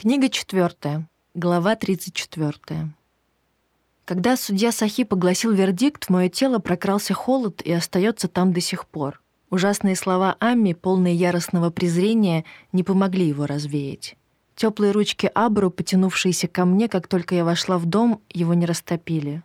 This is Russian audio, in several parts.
Книга четвертая, глава 34. Когда судья Сахи погласил вердикт, в мое тело прокрался холод и остается там до сих пор. Ужасные слова Амми, полные яростного презрения, не помогли его развеять. Теплые ручки Абру, потянувшиеся ко мне, как только я вошла в дом, его не растопили.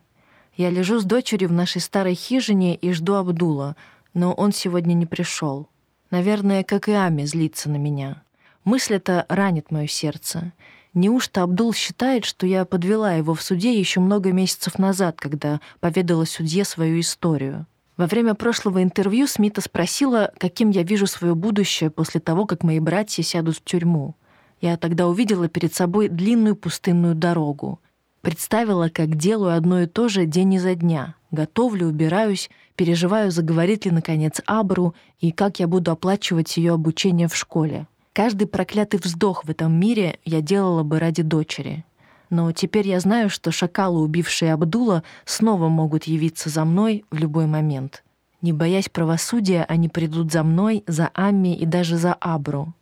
Я лежу с дочерью в нашей старой хижине и жду Абдула, но он сегодня не пришел. Наверное, как и Ами, злится на меня. Мысль эта ранит мое сердце. Неужто Абдул считает, что я подвела его в суде еще много месяцев назад, когда поведала судье свою историю? Во время прошлого интервью Смита спросила, каким я вижу свое будущее после того, как мои братья сядут в тюрьму. Я тогда увидела перед собой длинную пустынную дорогу. Представила, как делаю одно и то же день изо дня. Готовлю, убираюсь, переживаю, заговорит ли, наконец, Абру, и как я буду оплачивать ее обучение в школе. Каждый проклятый вздох в этом мире я делала бы ради дочери. Но теперь я знаю, что шакалы, убившие Абдула, снова могут явиться за мной в любой момент. Не боясь правосудия, они придут за мной, за Амми и даже за Абру.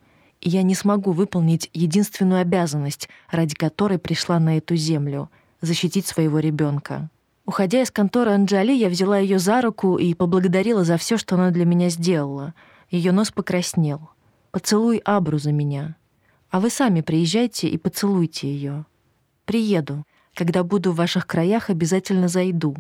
И я не смогу выполнить единственную обязанность, ради которой пришла на эту землю — защитить своего ребенка. Уходя из конторы Анджали, я взяла ее за руку и поблагодарила за все, что она для меня сделала. Ее нос покраснел — Поцелуй Абру за меня. А вы сами приезжайте и поцелуйте ее. Приеду. Когда буду в ваших краях, обязательно зайду.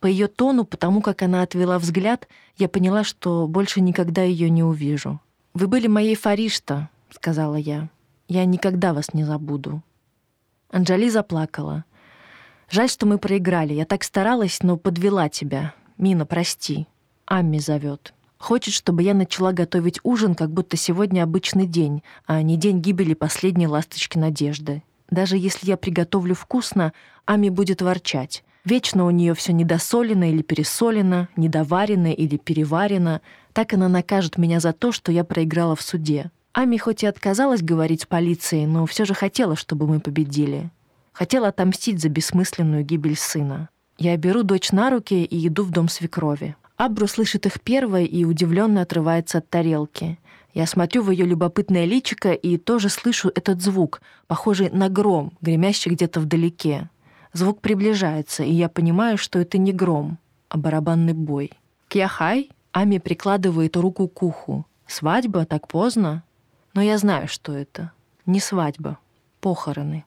По ее тону, потому как она отвела взгляд, я поняла, что больше никогда ее не увижу. «Вы были моей Фаришта», — сказала я. «Я никогда вас не забуду». Анжали заплакала. «Жаль, что мы проиграли. Я так старалась, но подвела тебя. Мина, прости. Амми зовет. Хочет, чтобы я начала готовить ужин, как будто сегодня обычный день, а не день гибели последней ласточки надежды. Даже если я приготовлю вкусно, Ами будет ворчать. Вечно у нее все недосолено или пересолено, недоварено или переварено. Так она накажет меня за то, что я проиграла в суде. Ами хоть и отказалась говорить с полицией, но все же хотела, чтобы мы победили. Хотела отомстить за бессмысленную гибель сына. Я беру дочь на руки и иду в дом свекрови. Абру слышит их первой и удивленно отрывается от тарелки. Я смотрю в ее любопытное личико и тоже слышу этот звук, похожий на гром, гремящий где-то вдалеке. Звук приближается, и я понимаю, что это не гром, а барабанный бой. «Кьяхай?» Ами прикладывает руку к уху. «Свадьба? Так поздно?» Но я знаю, что это. Не свадьба. Похороны.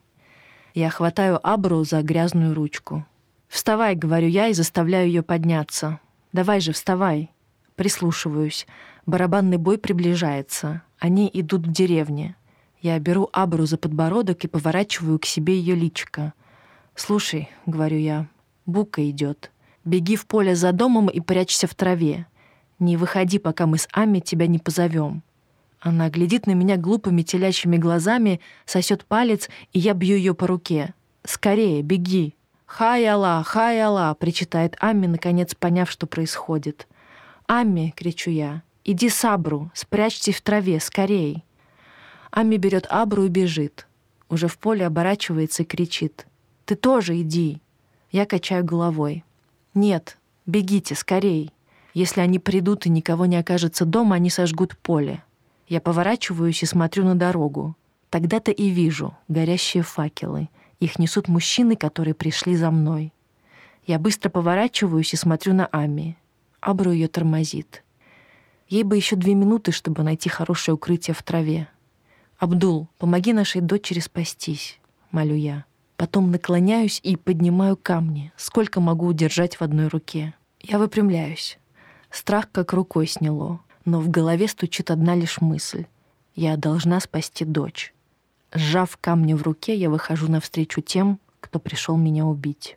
Я хватаю Абру за грязную ручку. «Вставай», — говорю я и заставляю ее подняться. Давай же, вставай. Прислушиваюсь. Барабанный бой приближается. Они идут в деревне. Я беру Абру за подбородок и поворачиваю к себе ее личико. «Слушай», — говорю я, — «бука идет. Беги в поле за домом и прячься в траве. Не выходи, пока мы с Ами тебя не позовем». Она глядит на меня глупыми телячьими глазами, сосет палец, и я бью ее по руке. «Скорее, беги!» «Хай Алла, хай Алла!» — причитает Амми, наконец поняв, что происходит. «Амми!» — кричу я. «Иди с Абру, спрячьтесь в траве, скорей!» Амми берет Абру и бежит. Уже в поле оборачивается и кричит. «Ты тоже иди!» Я качаю головой. «Нет, бегите, скорей!» Если они придут и никого не окажется дома, они сожгут поле. Я поворачиваюсь и смотрю на дорогу. Тогда-то и вижу горящие факелы — их несут мужчины, которые пришли за мной. Я быстро поворачиваюсь и смотрю на Ами. Абру ее тормозит. Ей бы еще две минуты, чтобы найти хорошее укрытие в траве. «Абдул, помоги нашей дочери спастись», — молю я. Потом наклоняюсь и поднимаю камни, сколько могу удержать в одной руке. Я выпрямляюсь. Страх как рукой сняло, но в голове стучит одна лишь мысль. Я должна спасти дочь. Сжав камни в руке, я выхожу навстречу тем, кто пришел меня убить.